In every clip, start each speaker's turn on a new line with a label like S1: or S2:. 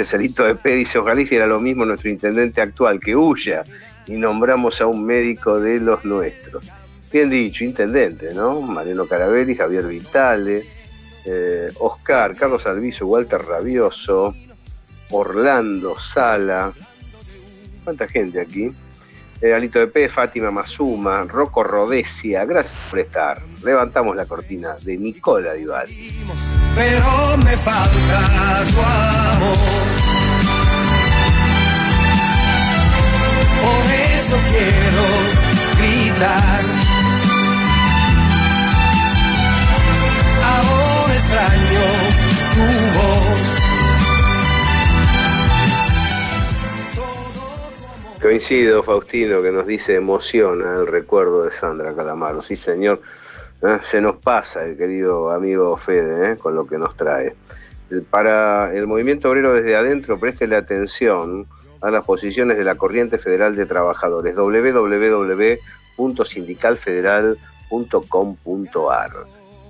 S1: Gracias, Alito de P. Dice, ojalá hiciera lo mismo nuestro intendente actual, que huya y nombramos a un médico de los nuestros. Bien dicho, intendente, ¿no? Mariano Carabelli, Javier Vitale, eh, Oscar, Carlos Alviso, Walter Rabioso, Orlando Sala. ¿Cuánta gente aquí? Eh, Alito de P, Fátima Mazuma, Rocco Rodesia, gracias por estar. Levantamos la cortina de Nicola Divaldi.
S2: Pero me falta tu.
S1: Coincido, Faustino, que nos dice emociona el recuerdo de Sandra Calamaro. Sí, señor, ¿eh? se nos pasa el querido amigo Fede ¿eh? con lo que nos trae. Para el movimiento obrero desde adentro, la atención a las posiciones de la Corriente Federal de Trabajadores, www.sindicalfederal.com.ar.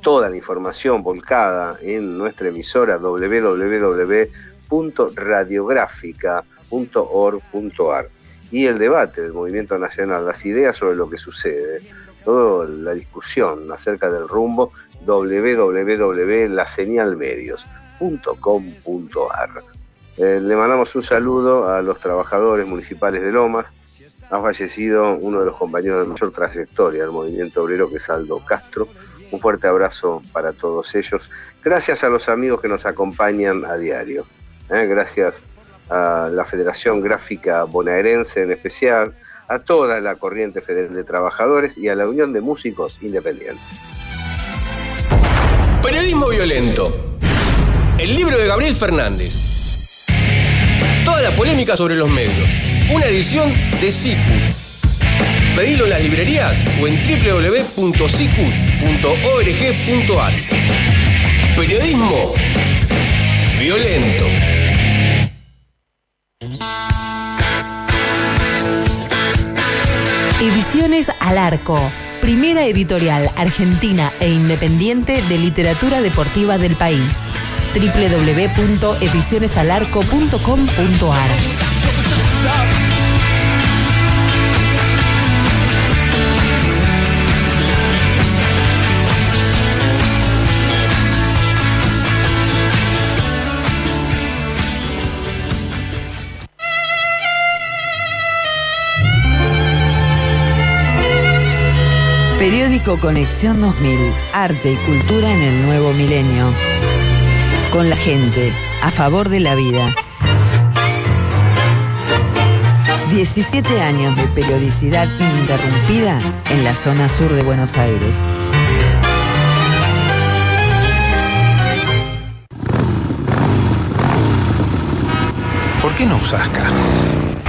S1: Toda la información volcada en nuestra emisora www.radiográfica.org.ar y el debate del movimiento nacional, las ideas sobre lo que sucede, toda la discusión acerca del rumbo www.laseñalmedios.com.ar. Eh, le mandamos un saludo a los trabajadores municipales de Lomas. Ha fallecido uno de los compañeros de mayor trayectoria del movimiento obrero, que es Aldo Castro. Un fuerte abrazo para todos ellos. Gracias a los amigos que nos acompañan a diario. Eh, gracias a la Federación Gráfica Bonaerense en especial, a toda la Corriente Federal de Trabajadores y a la Unión de Músicos Independientes.
S3: Periodismo violento. El libro de Gabriel Fernández. Toda la polémica sobre los medios. Una edición de Cicus. Pedilo en las librerías o en www.cicus.org.ar. Periodismo violento.
S4: Ediciones al Arco, primera editorial argentina e independiente de literatura deportiva del país. www.edicionesalarco.com.ar
S5: Periódico Conexión 2000, arte y cultura en el nuevo milenio. Con la gente, a favor de la vida. 17 años de periodicidad ininterrumpida en la zona sur de Buenos Aires.
S6: ¿Por qué no usas casco?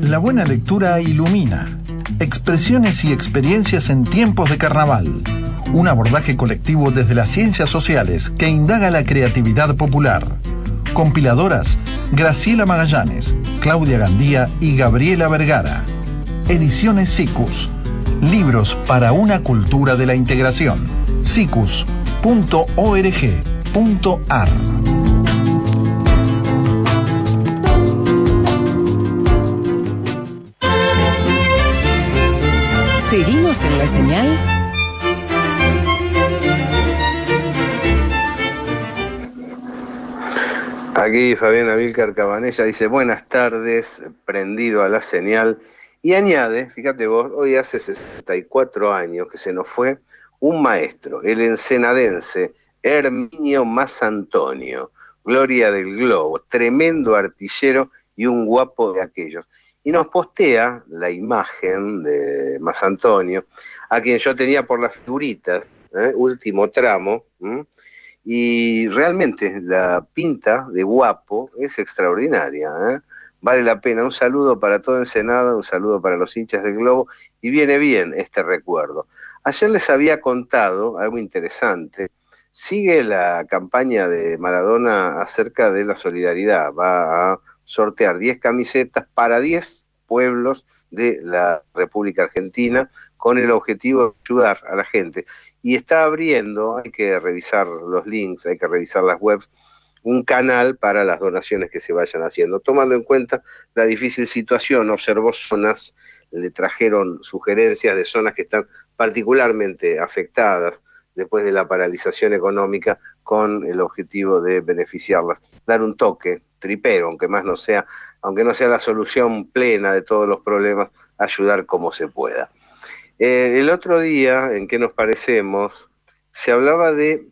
S7: La buena lectura ilumina. Expresiones y experiencias en tiempos de carnaval. Un abordaje colectivo desde las ciencias sociales que indaga la creatividad popular. Compiladoras Graciela Magallanes, Claudia Gandía y Gabriela Vergara. Ediciones SICUS. Libros para una cultura de la integración. sicus.org.ar
S4: En la señal
S1: Aquí Fabián Avilcar Cabanella dice, buenas tardes, prendido a la señal. Y añade, fíjate vos, hoy hace 64 años que se nos fue un maestro, el ensenadense Herminio Antonio, gloria del globo, tremendo artillero y un guapo de aquellos. Y nos postea la imagen de Antonio, a quien yo tenía por las figuritas, ¿eh? último tramo, y realmente la pinta de guapo es extraordinaria. ¿eh? Vale la pena. Un saludo para todo Ensenada, un saludo para los hinchas del Globo, y viene bien este recuerdo. Ayer les había contado algo interesante. Sigue la campaña de Maradona acerca de la solidaridad. Va a sortear 10 camisetas para 10 pueblos de la República Argentina con el objetivo de ayudar a la gente y está abriendo, hay que revisar los links, hay que revisar las webs, un canal para las donaciones que se vayan haciendo. Tomando en cuenta la difícil situación, observó zonas, le trajeron sugerencias de zonas que están particularmente afectadas después de la paralización económica con el objetivo de beneficiarlas. Dar un toque, tripero, aunque más no sea, aunque no sea la solución plena de todos los problemas, ayudar como se pueda. Eh, el otro día, en que nos parecemos, se hablaba de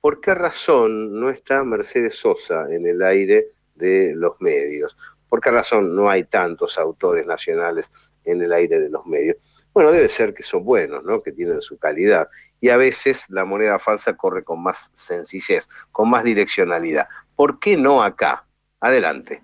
S1: por qué razón no está Mercedes Sosa en el aire de los medios. ¿Por qué razón no hay tantos autores nacionales en el aire de los medios? Bueno, debe ser que son buenos, ¿no? que tienen su calidad. Y a veces la moneda falsa corre con más sencillez, con más direccionalidad. ¿Por qué no acá? Adelante.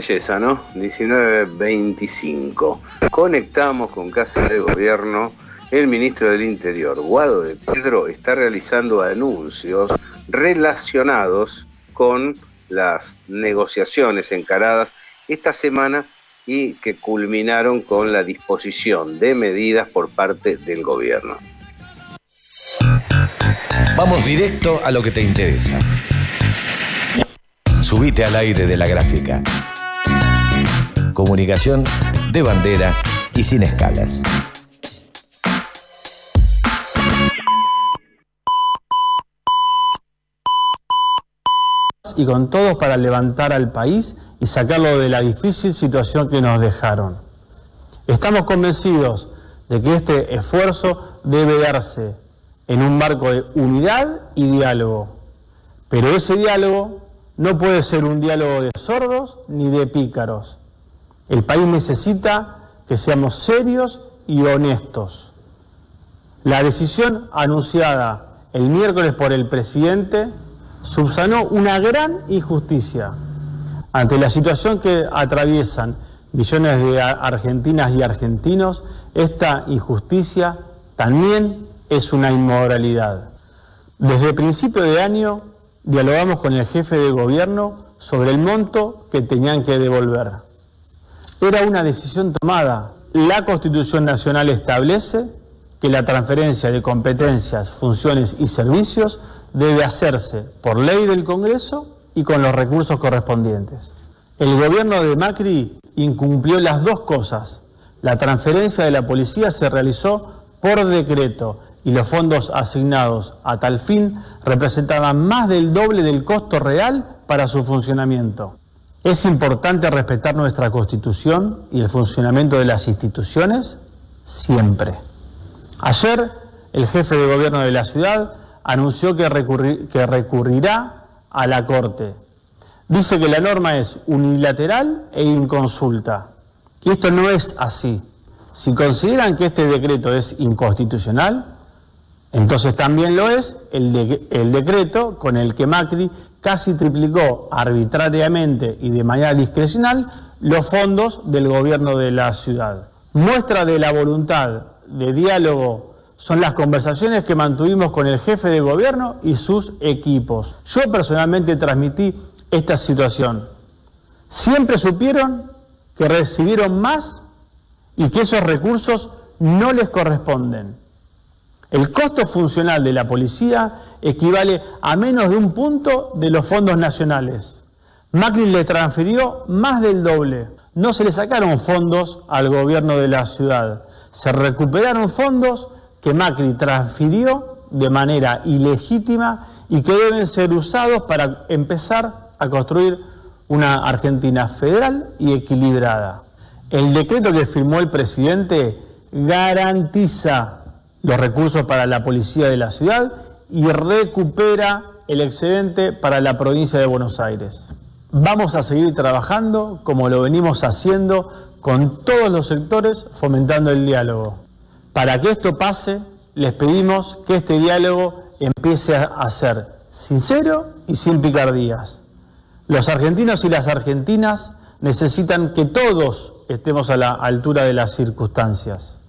S1: Belleza, ¿no? 1925. Conectamos con Casa de Gobierno. El ministro del Interior, Guado de Pedro, está realizando anuncios relacionados con las negociaciones encaradas esta semana y que culminaron con la disposición de medidas por parte del gobierno.
S8: Vamos directo a lo que te interesa. Subite al aire de la gráfica. Comunicación de bandera y sin escalas.
S9: Y con todos para levantar al país y sacarlo de la difícil situación que nos dejaron. Estamos convencidos de que este esfuerzo debe darse en un marco de unidad y diálogo, pero ese diálogo no puede ser un diálogo de sordos ni de pícaros. El país necesita que seamos serios y honestos. La decisión anunciada el miércoles por el presidente subsanó una gran injusticia ante la situación que atraviesan millones de argentinas y argentinos, esta injusticia también es una inmoralidad. Desde el principio de año dialogamos con el jefe de gobierno sobre el monto que tenían que devolver. Era una decisión tomada. La Constitución Nacional establece que la transferencia de competencias, funciones y servicios debe hacerse por ley del Congreso y con los recursos correspondientes. El gobierno de Macri incumplió las dos cosas. La transferencia de la policía se realizó por decreto y los fondos asignados a tal fin representaban más del doble del costo real para su funcionamiento. Es importante respetar nuestra constitución y el funcionamiento de las instituciones siempre. Ayer el jefe de gobierno de la ciudad anunció que, recurrirá a la Corte. Dice que la norma es unilateral e inconsulta. Y esto no es así. Si consideran que este decreto es inconstitucional, entonces también lo es el decreto con el que Macri casi triplicó arbitrariamente y de manera discrecional los fondos del gobierno de la ciudad. Muestra de la voluntad de diálogo son las conversaciones que mantuvimos con el jefe de gobierno y sus equipos. Yo personalmente transmití esta situación. Siempre supieron que recibieron más y que esos recursos no les corresponden. El costo funcional de la policía equivale a menos de un punto de los fondos nacionales. Macri le transfirió más del doble. No se le sacaron fondos al gobierno de la ciudad. Se recuperaron fondos que Macri transfirió de manera ilegítima y que deben ser usados para empezar a construir una Argentina federal y equilibrada. El decreto que firmó el presidente garantiza los recursos para la policía de la ciudad y recupera el excedente para la provincia de Buenos Aires. Vamos a seguir trabajando como lo venimos haciendo con todos los sectores fomentando el diálogo. Para que esto pase, les pedimos que este diálogo empiece a ser sincero y sin picardías. Los argentinos y las argentinas necesitan que todos estemos a la altura de las circunstancias.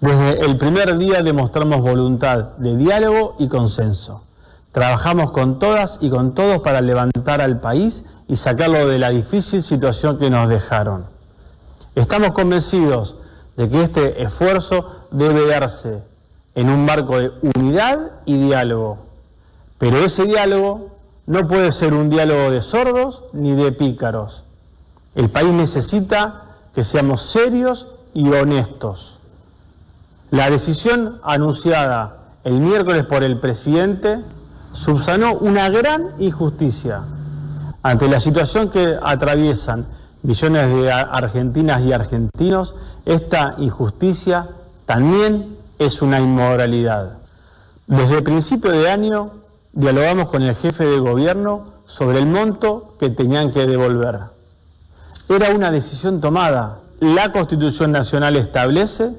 S9: Desde el primer día demostramos voluntad de diálogo y consenso. Trabajamos con todas y con todos para levantar al país y sacarlo de la difícil situación que nos dejaron. Estamos convencidos de que este esfuerzo debe darse en un marco de unidad y diálogo, pero ese diálogo no puede ser un diálogo de sordos ni de pícaros. El país necesita que seamos serios y honestos. La decisión anunciada el miércoles por el presidente subsanó una gran injusticia ante la situación que atraviesan millones de argentinas y argentinos, esta injusticia también es una inmoralidad. Desde el principio de año dialogamos con el jefe de gobierno sobre el monto que tenían que devolver. Era una decisión tomada. La Constitución Nacional establece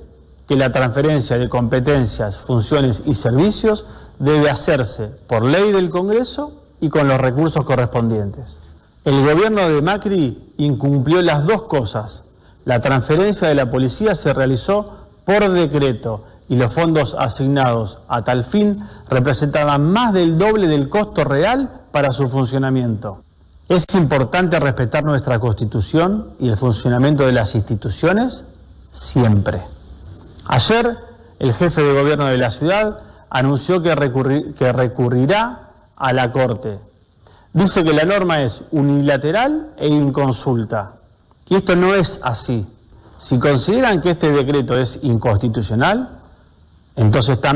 S9: que la transferencia de competencias, funciones y servicios debe hacerse por ley del Congreso y con los recursos correspondientes. El gobierno de Macri incumplió las dos cosas. La transferencia de la policía se realizó por decreto y los fondos asignados a tal fin representaban más del doble del costo real para su funcionamiento. Es importante respetar nuestra constitución y el funcionamiento de las instituciones siempre. Ayer el jefe de gobierno de la ciudad anunció que, recurri- que recurrirá a la Corte. Dice que la norma es unilateral e inconsulta. Y esto no es así. Si consideran que este decreto es inconstitucional, entonces también...